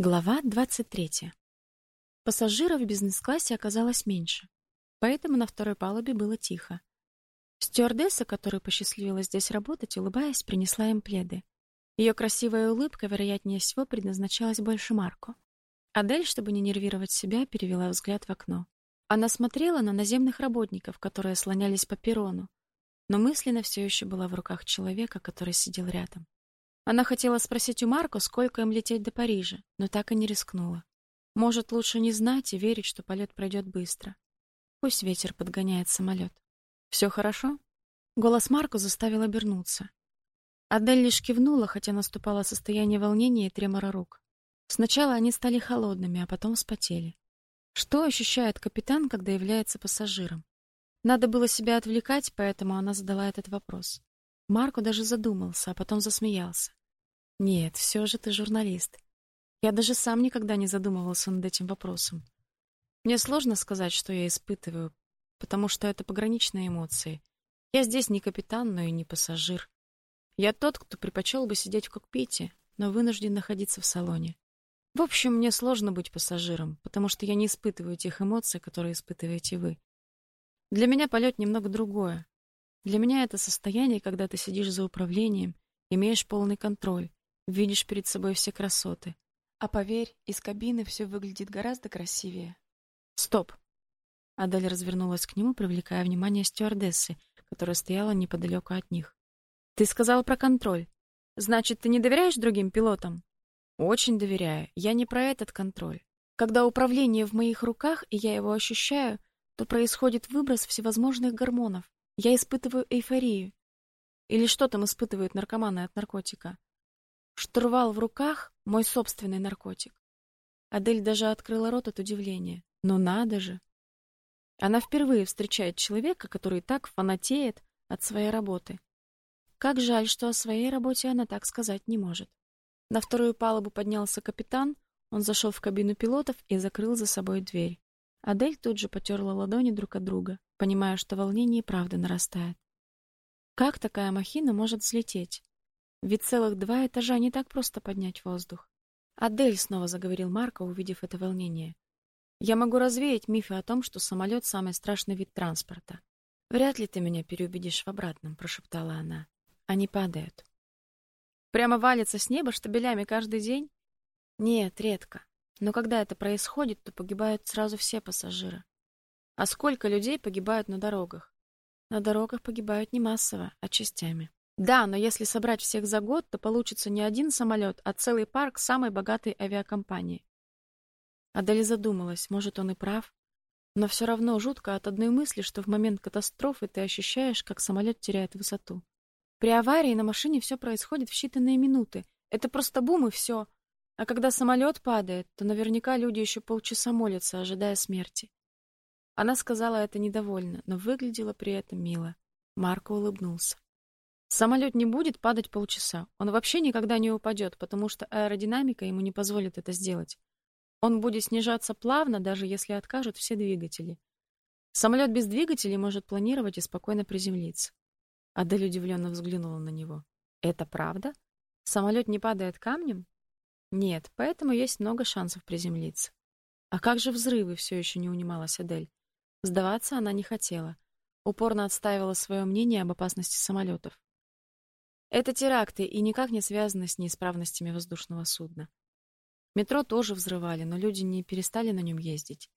Глава 23. Пассажиров в бизнес-классе оказалось меньше, поэтому на второй палубе было тихо. Стюардесса, которой посчастливилось здесь работать, улыбаясь, принесла им пледы. Ее красивая улыбка, вероятнее всего, предназначалась больше Марку. Адель, чтобы не нервировать себя, перевела взгляд в окно. Она смотрела на наземных работников, которые слонялись по перрону, но мысленно все еще была в руках человека, который сидел рядом. Она хотела спросить у Марко, сколько им лететь до Парижа, но так и не рискнула. Может, лучше не знать и верить, что полет пройдет быстро. Пусть ветер подгоняет самолет. «Все хорошо? Голос Марко заставил обернуться. Адель лишь кивнула, хотя наступало состояние волнения и тремора рук. Сначала они стали холодными, а потом вспотели. Что ощущает капитан, когда является пассажиром? Надо было себя отвлекать, поэтому она задала этот вопрос. Марко даже задумался, а потом засмеялся. Нет, все же ты журналист. Я даже сам никогда не задумывался над этим вопросом. Мне сложно сказать, что я испытываю, потому что это пограничные эмоции. Я здесь не капитан, но и не пассажир. Я тот, кто предпочел бы сидеть в кокпите, но вынужден находиться в салоне. В общем, мне сложно быть пассажиром, потому что я не испытываю тех эмоций, которые испытываете вы. Для меня полет немного другое. Для меня это состояние, когда ты сидишь за управлением, имеешь полный контроль, видишь перед собой все красоты. А поверь, из кабины все выглядит гораздо красивее. Стоп. Адель развернулась к нему, привлекая внимание стюардессы, которая стояла неподалеку от них. Ты сказал про контроль. Значит, ты не доверяешь другим пилотам? Очень доверяю. Я не про этот контроль. Когда управление в моих руках, и я его ощущаю, то происходит выброс всевозможных гормонов. Я испытываю эйфорию. Или что там испытывают наркоманы от наркотика? Штурвал в руках — мой собственный наркотик. Адель даже открыла рот от удивления. Но надо же! Она впервые встречает человека, который так фанатеет от своей работы. Как жаль, что о своей работе она так сказать не может. На вторую палубу поднялся капитан, он зашел в кабину пилотов и закрыл за собой дверь. Адель тут же потерла ладони друг от друга, понимая, что волнение и правда нарастает. Как такая махина может взлететь? Ведь целых два этажа не так просто поднять воздух. Адель снова заговорил Марко, увидев это волнение. Я могу развеять мифы о том, что самолет — самый страшный вид транспорта. Вряд ли ты меня переубедишь в обратном, прошептала она. Они падают. Прямо валятся с неба штабелями каждый день? Нет, редко. Но когда это происходит, то погибают сразу все пассажиры. А сколько людей погибают на дорогах? На дорогах погибают не массово, а частями. Да, но если собрать всех за год, то получится не один самолет, а целый парк самой богатой авиакомпании. Адель задумалась, может, он и прав, но все равно жутко от одной мысли, что в момент катастрофы ты ощущаешь, как самолет теряет высоту. При аварии на машине все происходит в считанные минуты. Это просто бум и все. А когда самолет падает, то наверняка люди еще полчаса молятся, ожидая смерти. Она сказала это недовольно, но выглядела при этом мило. Марко улыбнулся. Самолет не будет падать полчаса. Он вообще никогда не упадет, потому что аэродинамика ему не позволит это сделать. Он будет снижаться плавно, даже если откажут все двигатели. Самолет без двигателей может планировать и спокойно приземлиться. Адель удивленно взглянула на него. Это правда? Самолет не падает камнем? Нет, поэтому есть много шансов приземлиться. А как же взрывы, все еще не унималась Адель. Сдаваться она не хотела. Упорно отстаивала свое мнение об опасности самолетов. Это теракты и никак не связаны с неисправностями воздушного судна. Метро тоже взрывали, но люди не перестали на нем ездить.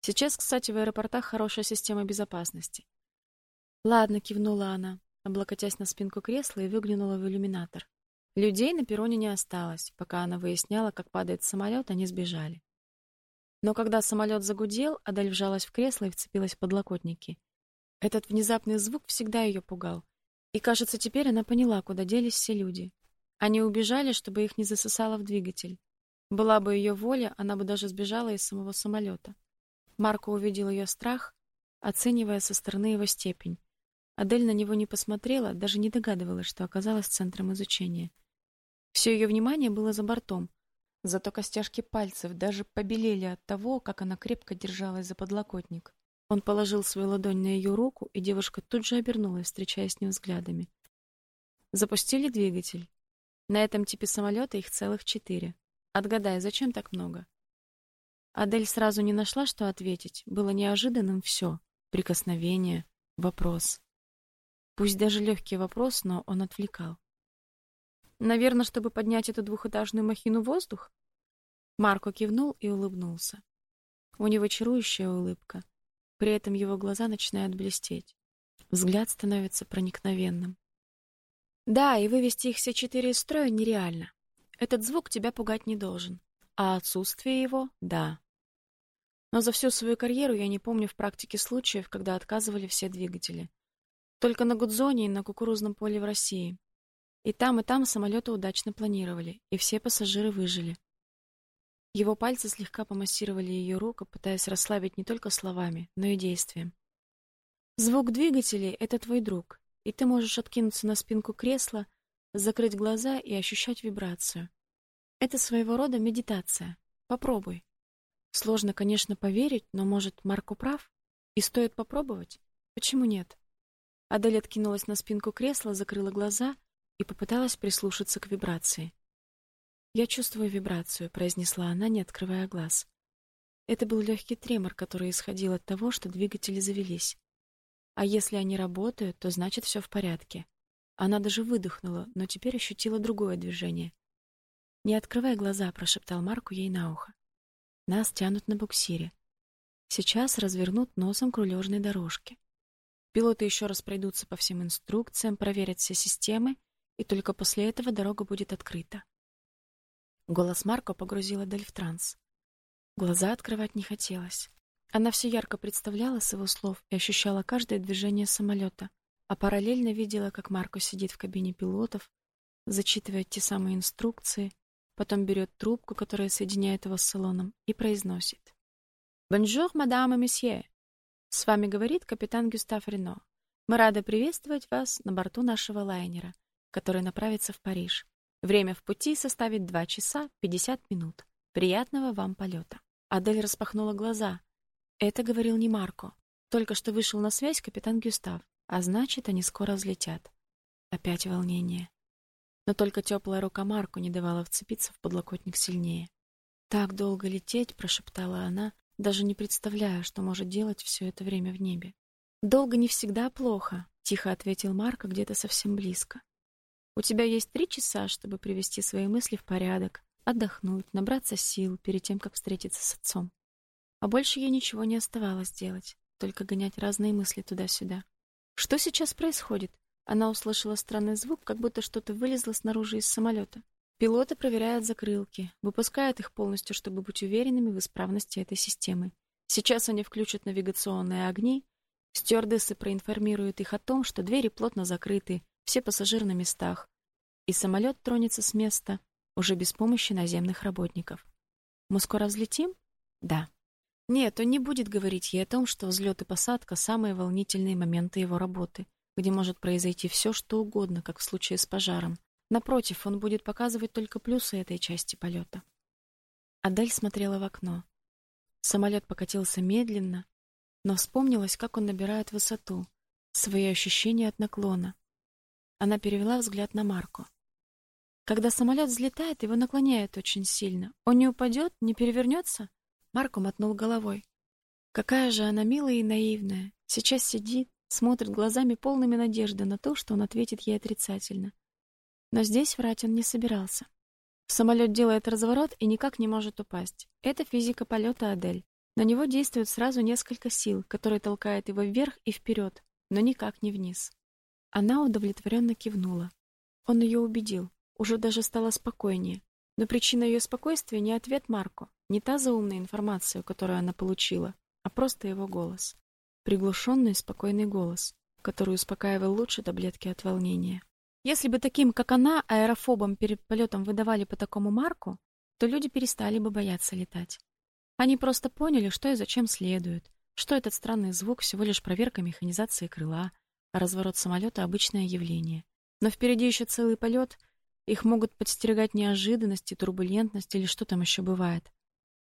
Сейчас, кстати, в аэропортах хорошая система безопасности. Ладно, кивнула она, облокотясь на спинку кресла и выглянула в иллюминатор. Людей на перроне не осталось. Пока она выясняла, как падает самолет, они сбежали. Но когда самолет загудел, Адель вжалась в кресло и вцепилась в подлокотники. Этот внезапный звук всегда ее пугал. И, кажется, теперь она поняла, куда делись все люди. Они убежали, чтобы их не засосало в двигатель. Была бы ее воля, она бы даже сбежала из самого самолета. Марко увидел ее страх, оценивая со стороны его степень. Адель на него не посмотрела, даже не догадывалась, что оказалась центром изучения. Все ее внимание было за бортом. Зато костяшки пальцев даже побелели от того, как она крепко держалась за подлокотник. Он положил свою ладонь на ее руку, и девушка тут же обернулась, встречаясь с ним взглядами. Запустили двигатель. На этом типе самолета их целых четыре. Отгадай, зачем так много? Адель сразу не нашла, что ответить. Было неожиданным все: прикосновение, вопрос. Пусть даже легкий вопрос, но он отвлекал. Наверное, чтобы поднять эту двухэтажную махину в воздух? Марко кивнул и улыбнулся. У него чарующая улыбка. При этом его глаза начинают блестеть. Взгляд становится проникновенным. Да, и вывести их все четыре из строя нереально. Этот звук тебя пугать не должен, а отсутствие его да. Но за всю свою карьеру я не помню в практике случаев, когда отказывали все двигатели. Только на Гудзоне и на кукурузном поле в России. И там, и там самолеты удачно планировали, и все пассажиры выжили. Его пальцы слегка помассировали ее руку, пытаясь расслабить не только словами, но и действием. Звук двигателей это твой друг, и ты можешь откинуться на спинку кресла, закрыть глаза и ощущать вибрацию. Это своего рода медитация. Попробуй. Сложно, конечно, поверить, но, может, Марко прав? И стоит попробовать? Почему нет? Адель откинулась на спинку кресла, закрыла глаза и попыталась прислушаться к вибрации. «Я чувствую вибрацию», — произнесла она, не открывая глаз. Это был легкий тремор, который исходил от того, что двигатели завелись. А если они работают, то значит все в порядке. Она даже выдохнула, но теперь ощутила другое движение. «Не открывай глаза», — прошептал Марку ей на ухо. «Нас тянут на буксире. Сейчас развернут носом к рулежной дорожке. Пилоты еще раз пройдутся по всем инструкциям, проверят все системы, и только после этого дорога будет открыта. Голос Марко погрузил Адель в транс. Глаза открывать не хотелось. Она все ярко представляла с его слов и ощущала каждое движение самолета, а параллельно видела, как Марко сидит в кабине пилотов, зачитывает те самые инструкции, потом берет трубку, которая соединяет его с салоном, и произносит. «Бонжур, мадам и месье! С вами говорит капитан Гюстав Рено. Мы рады приветствовать вас на борту нашего лайнера, который направится в Париж. Время в пути составит 2 часа 50 минут. Приятного вам полета. Адель распахнула глаза. Это говорил не Марко. Только что вышел на связь капитан Гюстав, а значит, они скоро взлетят. Опять волнение. Но только теплая рука Марко не давала вцепиться в подлокотник сильнее. Так долго лететь, прошептала она, даже не представляя, что может делать все это время в небе. Долго не всегда плохо, тихо ответил Марко где-то совсем близко. У тебя есть три часа, чтобы привести свои мысли в порядок, отдохнуть, набраться сил перед тем, как встретиться с отцом. А больше ей ничего не оставалось делать, только гонять разные мысли туда-сюда. Что сейчас происходит? Она услышала странный звук, как будто что-то вылезло снаружи из самолета. Пилоты проверяют закрылки, выпускают их полностью, чтобы быть уверенными в исправности этой системы. Сейчас они включат навигационные огни, стюардессы проинформируют их о том, что двери плотно закрыты, все пассажиры на местах, и самолет тронется с места уже без помощи наземных работников. Мы скоро взлетим? Да. Нет, он не будет говорить ей о том, что взлет и посадка самые волнительные моменты его работы, где может произойти все, что угодно, как в случае с пожаром. Напротив, он будет показывать только плюсы этой части полета. Адель смотрела в окно. Самолет покатился медленно, но вспомнилось, как он набирает высоту, свои ощущения от наклона. Она перевела взгляд на Марко. Когда самолет взлетает, его наклоняет очень сильно. Он не упадет, не перевернется? Марко мотнул головой. Какая же она милая и наивная. Сейчас сидит, смотрит глазами полными надежды на то, что он ответит ей отрицательно. Но здесь врать он не собирался. Самолет делает разворот и никак не может упасть. Это физика полета Адель. На него действует сразу несколько сил, которые толкают его вверх и вперед, но никак не вниз. Она удовлетворенно кивнула. Он ее убедил, уже даже стало спокойнее. Но причина ее спокойствия не ответ Марко, не та заумная информация, которую она получила, а просто его голос. Приглушенный, спокойный голос, который успокаивал лучше таблетки от волнения. Если бы таким, как она, аэрофобам перед полетом выдавали по такому марку, то люди перестали бы бояться летать. Они просто поняли, что и зачем следует, что этот странный звук всего лишь проверка механизации крыла, разворот самолета обычное явление. Но впереди еще целый полет, их могут подстерегать неожиданности, турбулентность или что там еще бывает.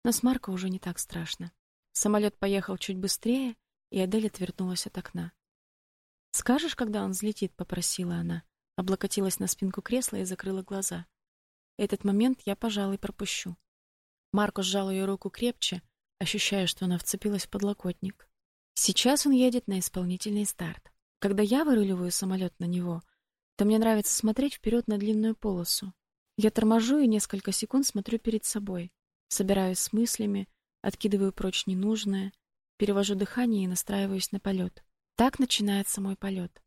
Но с Марко уже не так страшно. Самолет поехал чуть быстрее, и Адель отвернулась от окна. «Скажешь, когда он взлетит?» — попросила она облокотилась на спинку кресла и закрыла глаза. Этот момент я, пожалуй, пропущу. Марко сжал ее руку крепче, ощущая, что она вцепилась в подлокотник. Сейчас он едет на исполнительный старт. Когда я выруливаю самолет на него, то мне нравится смотреть вперед на длинную полосу. Я торможу и несколько секунд смотрю перед собой, собираюсь с мыслями, откидываю прочь ненужное, перевожу дыхание и настраиваюсь на полет. Так начинается мой полет.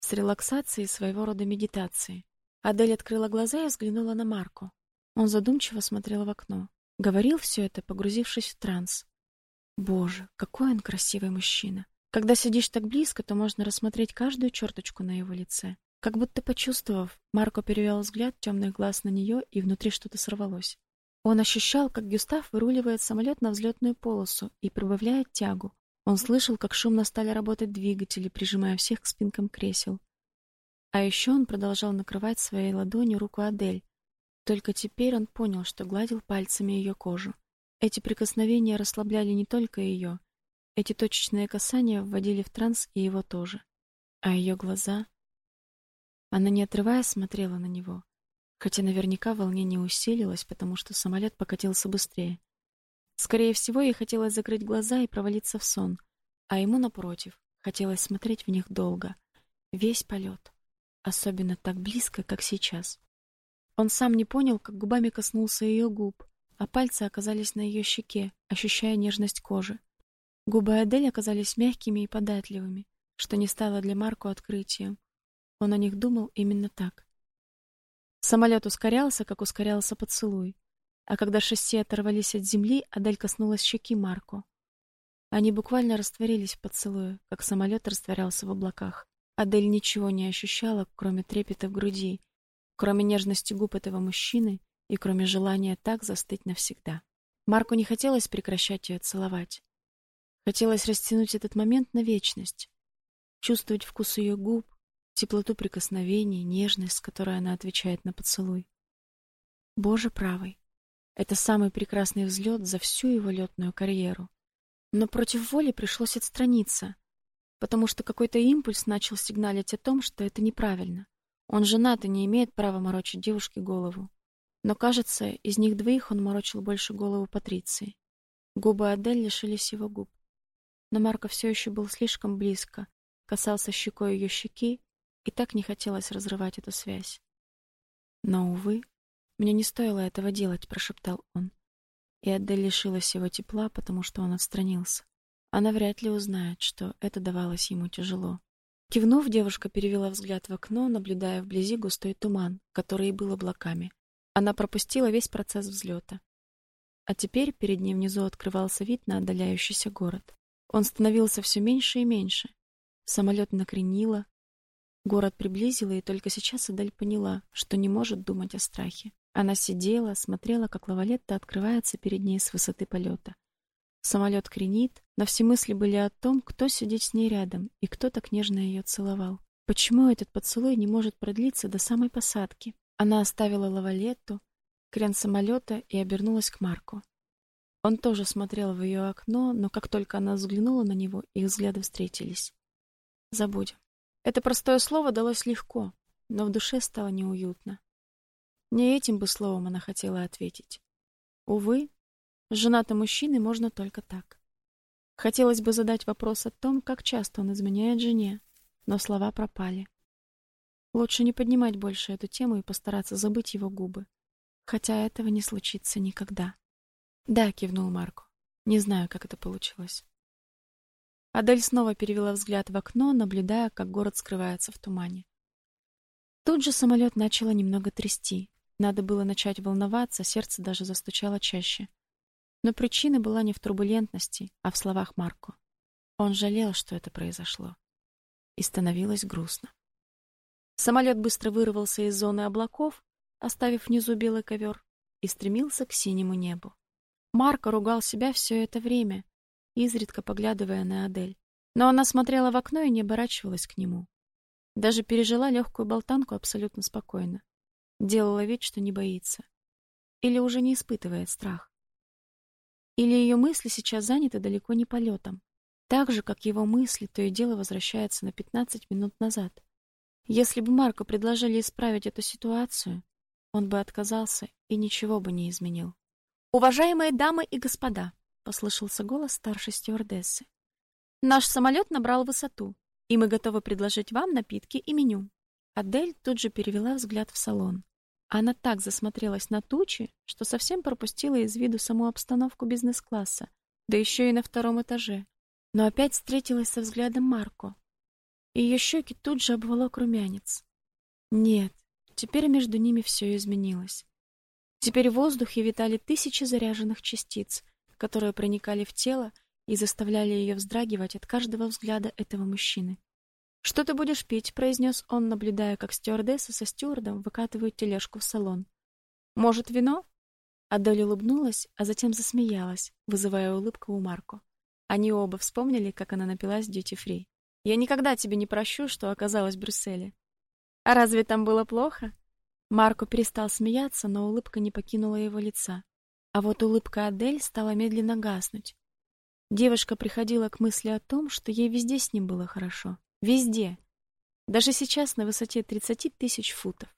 С релаксацией своего рода медитации. Адель открыла глаза и взглянула на Марку. Он задумчиво смотрел в окно. Говорил все это, погрузившись в транс. Боже, какой он красивый мужчина. Когда сидишь так близко, то можно рассмотреть каждую черточку на его лице. Как будто почувствовав, Марко перевел взгляд темных глаз на нее, и внутри что-то сорвалось. Он ощущал, как Гюстав выруливает самолет на взлетную полосу и прибавляет тягу. Он слышал, как шумно стали работать двигатели, прижимая всех к спинкам кресел. А еще он продолжал накрывать своей ладонью руку Адель. Только теперь он понял, что гладил пальцами ее кожу. Эти прикосновения расслабляли не только ее, эти точечные касания вводили в транс и его тоже. А ее глаза... Она, не отрываясь, смотрела на него, хотя наверняка волнение усилилось, потому что самолет покатился быстрее. Скорее всего, ей хотелось закрыть глаза и провалиться в сон, а ему, напротив, хотелось смотреть в них долго, весь полет, особенно так близко, как сейчас. Он сам не понял, как губами коснулся ее губ, а пальцы оказались на ее щеке, ощущая нежность кожи. Губы Адель оказались мягкими и податливыми, что не стало для Марко открытием. Он о них думал именно так. Самолет ускорялся, как ускорялся поцелуй, а когда шасси оторвались от земли, Адель коснулась щеки Марко. Они буквально растворились в поцелуе, как самолет растворялся в облаках. Адель ничего не ощущала, кроме трепета в груди, кроме нежности губ этого мужчины и кроме желания так застыть навсегда. Марку не хотелось прекращать ее целовать. Хотелось растянуть этот момент на вечность, чувствовать вкус ее губ, теплоту прикосновений, нежность, с которой она отвечает на поцелуй. Боже правый, это самый прекрасный взлет за всю его летную карьеру. Но против воли пришлось отстраниться, потому что какой-то импульс начал сигналить о том, что это неправильно. Он женат и не имеет права морочить девушке голову. Но, кажется, из них двоих он морочил больше голову Патриции. Губы Адель лишились его губ но Марко все еще был слишком близко, касался щекой ее щеки, и так не хотелось разрывать эту связь. Но, увы, мне не стоило этого делать, прошептал он. И Адель лишилась его тепла, потому что он отстранился. Она вряд ли узнает, что это давалось ему тяжело. Кивнув, девушка перевела взгляд в окно, наблюдая вблизи густой туман, который и был облаками. Она пропустила весь процесс взлета. А теперь перед ней внизу открывался вид на отдаляющийся город. Он становился все меньше и меньше. Самолет накренило, город приблизило, и только сейчас Адель поняла, что не может думать о страхе. Она сидела, смотрела, как Лавалетта открывается перед ней с высоты полета. Самолет кренит, но все мысли были о том, кто сидит с ней рядом и кто так нежно ее целовал. Почему этот поцелуй не может продлиться до самой посадки? Она оставила Лавалетту, крен самолета и обернулась к Марку. Он тоже смотрел в ее окно, но как только она взглянула на него, их взгляды встретились. Забудем. Это простое слово далось легко, но в душе стало неуютно. Не этим бы словом она хотела ответить. Увы, с женатым мужчиной можно только так. Хотелось бы задать вопрос о том, как часто он изменяет жене, но слова пропали. Лучше не поднимать больше эту тему и постараться забыть его губы, хотя этого не случится никогда. Да, кивнул Марко. Не знаю, как это получилось. Адель снова перевела взгляд в окно, наблюдая, как город скрывается в тумане. Тут же самолет начало немного трясти. Надо было начать волноваться, сердце даже застучало чаще. Но причина была не в турбулентности, а в словах Марко. Он жалел, что это произошло. И становилось грустно. Самолет быстро вырвался из зоны облаков, оставив внизу белый ковер, и стремился к синему небу. Марко ругал себя все это время, изредка поглядывая на Адель. Но она смотрела в окно и не оборачивалась к нему. Даже пережила легкую болтанку абсолютно спокойно. Делала вид, что не боится. Или уже не испытывает страх. Или ее мысли сейчас заняты далеко не полетом. Так же, как его мысли, то и дело возвращается на 15 минут назад. Если бы Марко предложили исправить эту ситуацию, он бы отказался и ничего бы не изменил. «Уважаемые дамы и господа!» — послышался голос старшей стюардессы. «Наш самолет набрал высоту, и мы готовы предложить вам напитки и меню». Адель тут же перевела взгляд в салон. Она так засмотрелась на тучи, что совсем пропустила из виду саму обстановку бизнес-класса, да еще и на втором этаже. Но опять встретилась со взглядом Марко. И ее щеки тут же обволок румянец. Нет, теперь между ними все изменилось. Теперь в воздухе витали тысячи заряженных частиц, которые проникали в тело и заставляли ее вздрагивать от каждого взгляда этого мужчины. «Что ты будешь пить?» — произнес он, наблюдая, как стюардесса со стюардом выкатывают тележку в салон. «Может, вино?» Адель улыбнулась, а затем засмеялась, вызывая улыбку у Марко. Они оба вспомнили, как она напилась дьюти-фри. «Я никогда тебе не прощу, что оказалась в Брюсселе». «А разве там было плохо?» Марко перестал смеяться, но улыбка не покинула его лица. А вот улыбка Адель стала медленно гаснуть. Девушка приходила к мысли о том, что ей везде с ним было хорошо. Везде. Даже сейчас на высоте 30 тысяч футов.